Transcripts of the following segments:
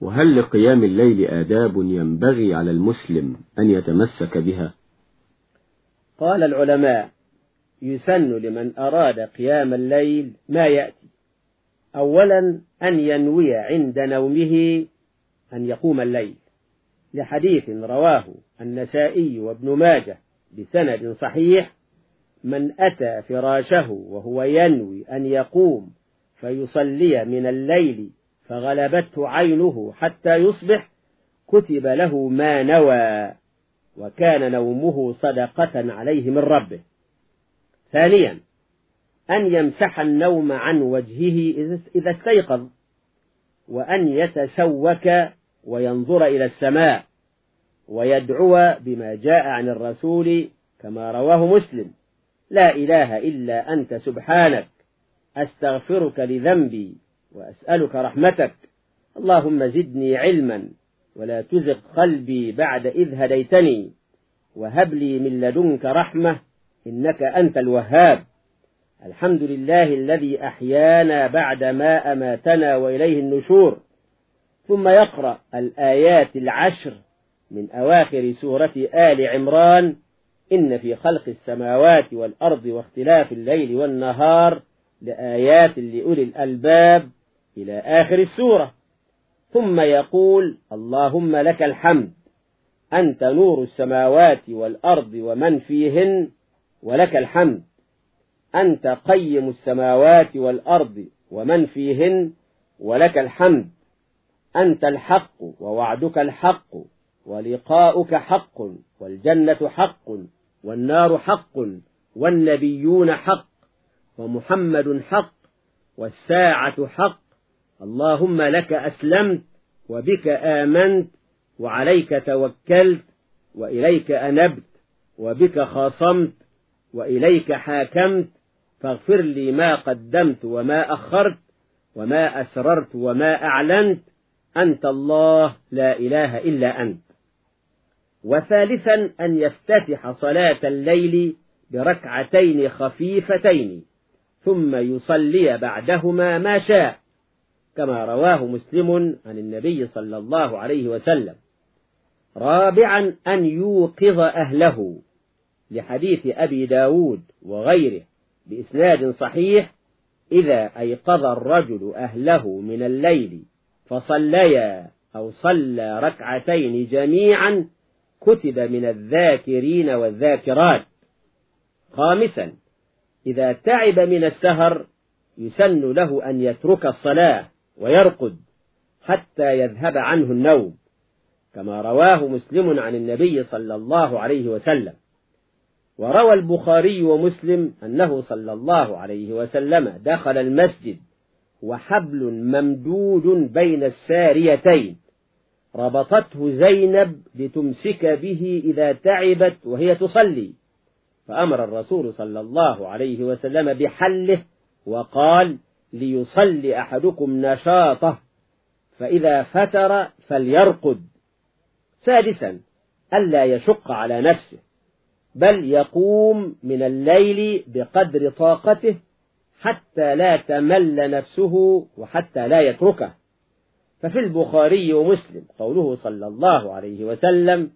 وهل لقيام الليل آداب ينبغي على المسلم أن يتمسك بها؟ قال العلماء يسن لمن أراد قيام الليل ما يأتي. أولا أن ينوي عند نومه أن يقوم الليل. لحديث رواه النسائي وابن ماجه بسند صحيح من أتى فراشه وهو ينوي أن يقوم فيصلي من الليل فغلبته عينه حتى يصبح كتب له ما نوى وكان نومه صدقة عليه من ربه. ثانيا أن يمسح النوم عن وجهه إذا استيقظ وأن يتسوك وينظر إلى السماء ويدعو بما جاء عن الرسول كما رواه مسلم. لا إله إلا أنت سبحانك أستغفرك لذنبي. وأسألك رحمتك. اللهم زدني علما ولا تزغ قلبي بعد إذ هديتني. وهب لي من لدنك رحمة إنك أنت الوهاب. الحمد لله الذي أحيانا بعد ما أماتنا وإليه النشور. ثم يقرأ الآيات العشر من أواخر سورة آل عمران. إن في خلق السماوات والأرض واختلاف الليل والنهار لآيات لأولي الألباب. إلى آخر السورة. ثم يقول اللهم لك الحمد أنت نور السماوات والأرض ومن فيهن ولك الحمد. أنت قيم السماوات والأرض ومن فيهن ولك الحمد. أنت الحق ووعدك الحق ولقاؤك حق والجنة حق والنار حق والنبيون حق ومحمد حق والساعة حق اللهم لك أسلمت وبك آمنت وعليك توكلت وإليك أنبت وبك خاصمت وإليك حاكمت فاغفر لي ما قدمت وما أخرت وما أسررت وما أعلنت أنت الله لا إله إلا أنت. وثالثا أن يفتتح صلاة الليل بركعتين خفيفتين ثم يصلي بعدهما ما شاء. كما رواه مسلم عن النبي صلى الله عليه وسلم. رابعا أن يوقظ أهله لحديث أبي داود وغيره بإسناد صحيح إذا أيقظ الرجل أهله من الليل فصليا أو صلى ركعتين جميعا كتب من الذاكرين والذاكرات. خامسا إذا تعب من السهر يسن له أن يترك الصلاة ويرقد حتى يذهب عنه النوم كما رواه مسلم عن النبي صلى الله عليه وسلم. وروى البخاري ومسلم أنه صلى الله عليه وسلم دخل المسجد وحبل ممدود بين الساريتين. ربطته زينب لتمسك به إذا تعبت وهي تصلي. فأمر الرسول صلى الله عليه وسلم بحله وقال ليصلي أحدكم نشاطه فإذا فتر فليرقد. سادسا ألا يشق على نفسه بل يقوم من الليل بقدر طاقته حتى لا تمل نفسه وحتى لا يتركه. ففي البخاري ومسلم قوله صلى الله عليه وسلم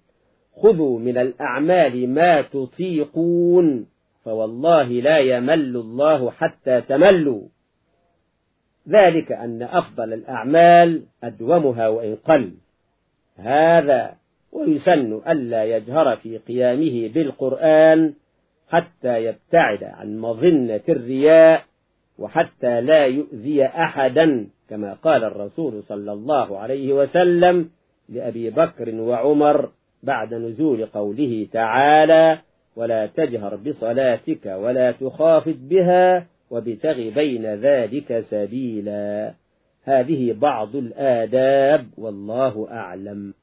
خذوا من الأعمال ما تطيقون فوالله لا يمل الله حتى تملوا. ذلك أن أفضل الأعمال أدومها وإن قل. هذا ويسن ألا يجهر في قيامه بالقرآن حتى يبتعد عن مظنة الرياء وحتى لا يؤذي أحدا كما قال الرسول صلى الله عليه وسلم لأبي بكر وعمر بعد نزول قوله تعالى ولا تجهر بصلاتك ولا تخافت بها وابتغ بين ذلك سبيلا. هذه بعض الآداب والله أعلم.